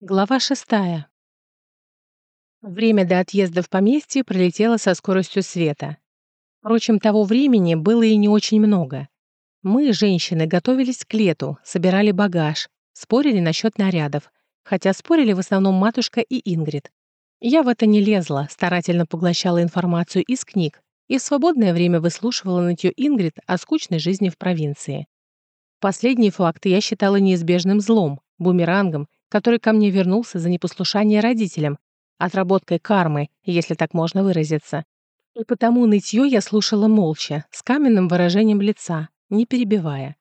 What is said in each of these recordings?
Глава шестая. Время до отъезда в поместье пролетело со скоростью света. Впрочем, того времени было и не очень много. Мы, женщины, готовились к лету, собирали багаж, спорили насчет нарядов, хотя спорили в основном матушка и Ингрид. Я в это не лезла, старательно поглощала информацию из книг и в свободное время выслушивала нытье Ингрид о скучной жизни в провинции. Последний факт я считала неизбежным злом, бумерангом который ко мне вернулся за непослушание родителям, отработкой кармы, если так можно выразиться. И потому нытье я слушала молча, с каменным выражением лица, не перебивая.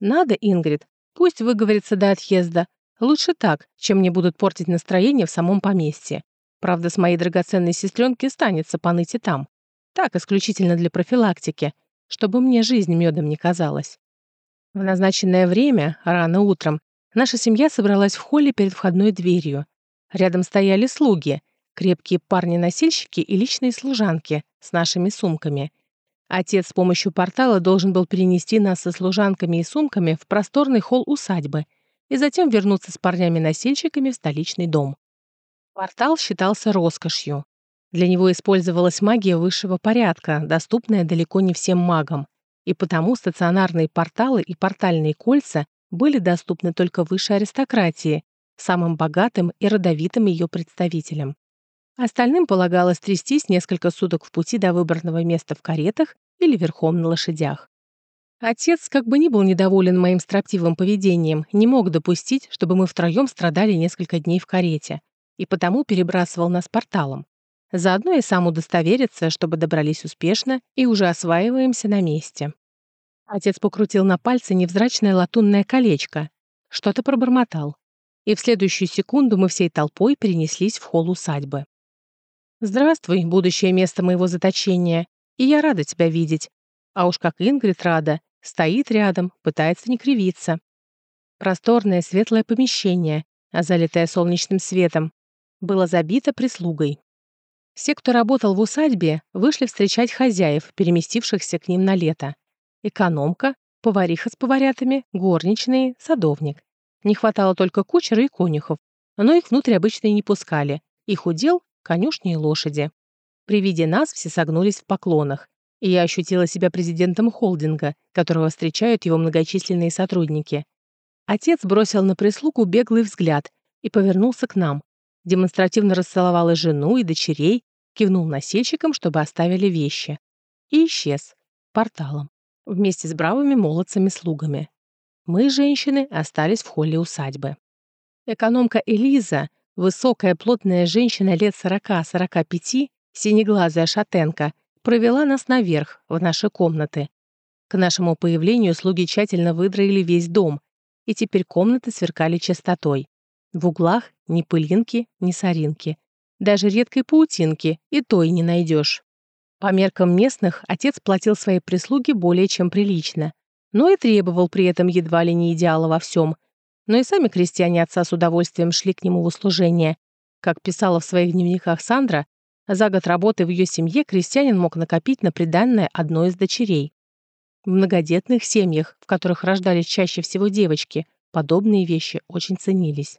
«Надо, Ингрид, пусть выговорится до отъезда. Лучше так, чем мне будут портить настроение в самом поместье. Правда, с моей драгоценной сестренки станется поныть и там. Так, исключительно для профилактики, чтобы мне жизнь медом не казалась». В назначенное время, рано утром, Наша семья собралась в холле перед входной дверью. Рядом стояли слуги, крепкие парни-носильщики и личные служанки с нашими сумками. Отец с помощью портала должен был перенести нас со служанками и сумками в просторный холл усадьбы и затем вернуться с парнями-носильщиками в столичный дом. Портал считался роскошью. Для него использовалась магия высшего порядка, доступная далеко не всем магам, и потому стационарные порталы и портальные кольца были доступны только высшей аристократии, самым богатым и родовитым ее представителям. Остальным полагалось трястись несколько суток в пути до выбранного места в каретах или верхом на лошадях. Отец, как бы ни был недоволен моим строптивым поведением, не мог допустить, чтобы мы втроем страдали несколько дней в карете, и потому перебрасывал нас порталом. Заодно и сам удостовериться, чтобы добрались успешно и уже осваиваемся на месте. Отец покрутил на пальце невзрачное латунное колечко, что-то пробормотал. И в следующую секунду мы всей толпой перенеслись в холл усадьбы. «Здравствуй, будущее место моего заточения, и я рада тебя видеть. А уж как Ингрид рада, стоит рядом, пытается не кривиться. Просторное светлое помещение, залитое солнечным светом, было забито прислугой. Все, кто работал в усадьбе, вышли встречать хозяев, переместившихся к ним на лето экономка, повариха с поварятами, горничные, садовник. Не хватало только кучера и конюхов, но их внутрь обычно не пускали. Их удел — конюшни и лошади. При виде нас все согнулись в поклонах, и я ощутила себя президентом холдинга, которого встречают его многочисленные сотрудники. Отец бросил на прислугу беглый взгляд и повернулся к нам. Демонстративно расцеловал и жену, и дочерей, кивнул носильщикам, чтобы оставили вещи. И исчез. Порталом вместе с бравыми молодцами-слугами. Мы, женщины, остались в холле усадьбы. Экономка Элиза, высокая плотная женщина лет 40-45, синеглазая шатенка, провела нас наверх, в наши комнаты. К нашему появлению слуги тщательно выдроили весь дом, и теперь комнаты сверкали чистотой. В углах ни пылинки, ни соринки. Даже редкой паутинки и той не найдешь. По меркам местных отец платил своей прислуге более чем прилично, но и требовал при этом едва ли не идеала во всем. Но и сами крестьяне отца с удовольствием шли к нему в услужение. Как писала в своих дневниках Сандра, за год работы в ее семье крестьянин мог накопить на приданное одной из дочерей. В многодетных семьях, в которых рождались чаще всего девочки, подобные вещи очень ценились.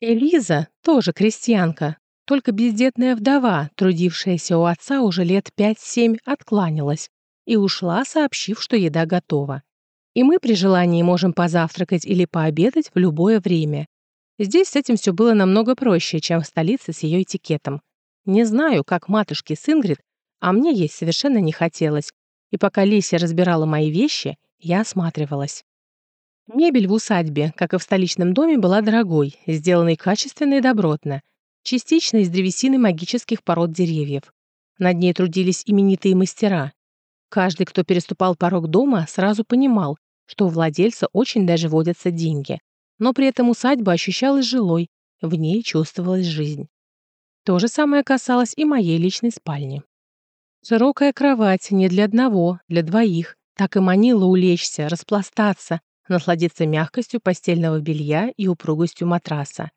Элиза, тоже крестьянка, только бездетная вдова, трудившаяся у отца уже лет 5-7, откланялась и ушла, сообщив, что еда готова. И мы при желании можем позавтракать или пообедать в любое время. Здесь с этим все было намного проще, чем в столице с ее этикетом. Не знаю, как матушке с Ингрид, а мне есть совершенно не хотелось. И пока Лися разбирала мои вещи, я осматривалась. Мебель в усадьбе, как и в столичном доме, была дорогой, сделанной качественно и добротно — частично из древесины магических пород деревьев. Над ней трудились именитые мастера. Каждый, кто переступал порог дома, сразу понимал, что у владельца очень даже водятся деньги. Но при этом усадьба ощущалась жилой, в ней чувствовалась жизнь. То же самое касалось и моей личной спальни. Широкая кровать не для одного, для двоих, так и манила улечься, распластаться, насладиться мягкостью постельного белья и упругостью матраса.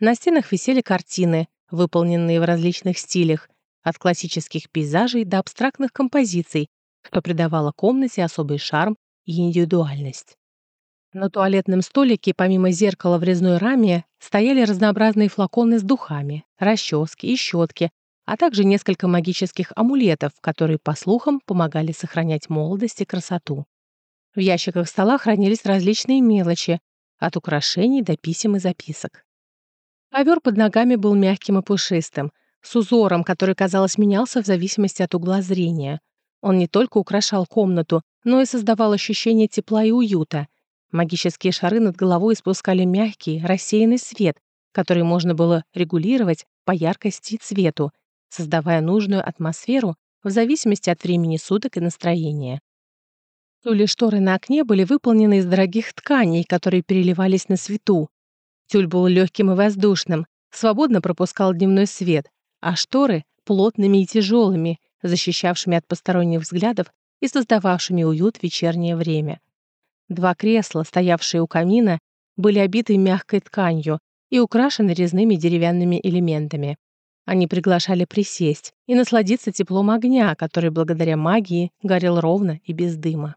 На стенах висели картины, выполненные в различных стилях, от классических пейзажей до абстрактных композиций, что придавало комнате особый шарм и индивидуальность. На туалетном столике, помимо зеркала в резной раме, стояли разнообразные флаконы с духами, расчески и щетки, а также несколько магических амулетов, которые, по слухам, помогали сохранять молодость и красоту. В ящиках стола хранились различные мелочи, от украшений до писем и записок. Ковер под ногами был мягким и пушистым, с узором, который, казалось, менялся в зависимости от угла зрения. Он не только украшал комнату, но и создавал ощущение тепла и уюта. Магические шары над головой испускали мягкий, рассеянный свет, который можно было регулировать по яркости и цвету, создавая нужную атмосферу в зависимости от времени суток и настроения. Тюли шторы на окне были выполнены из дорогих тканей, которые переливались на свету. Тюль был легким и воздушным, свободно пропускал дневной свет, а шторы — плотными и тяжелыми, защищавшими от посторонних взглядов и создававшими уют в вечернее время. Два кресла, стоявшие у камина, были обиты мягкой тканью и украшены резными деревянными элементами. Они приглашали присесть и насладиться теплом огня, который благодаря магии горел ровно и без дыма.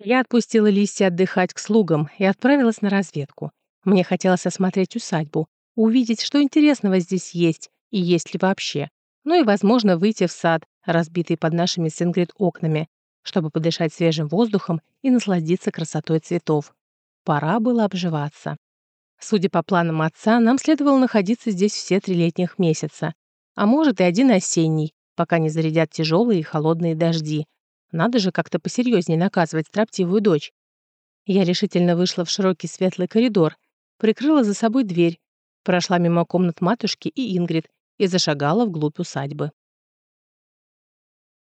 Я отпустила листья отдыхать к слугам и отправилась на разведку. Мне хотелось осмотреть усадьбу, увидеть, что интересного здесь есть и есть ли вообще. Ну и, возможно, выйти в сад, разбитый под нашими с Ингрид окнами, чтобы подышать свежим воздухом и насладиться красотой цветов. Пора было обживаться. Судя по планам отца, нам следовало находиться здесь все три летних месяца, а может и один осенний, пока не зарядят тяжелые и холодные дожди. Надо же как-то посерьезнее наказывать строптивую дочь. Я решительно вышла в широкий светлый коридор, прикрыла за собой дверь, прошла мимо комнат матушки и Ингрид и зашагала вглубь усадьбы.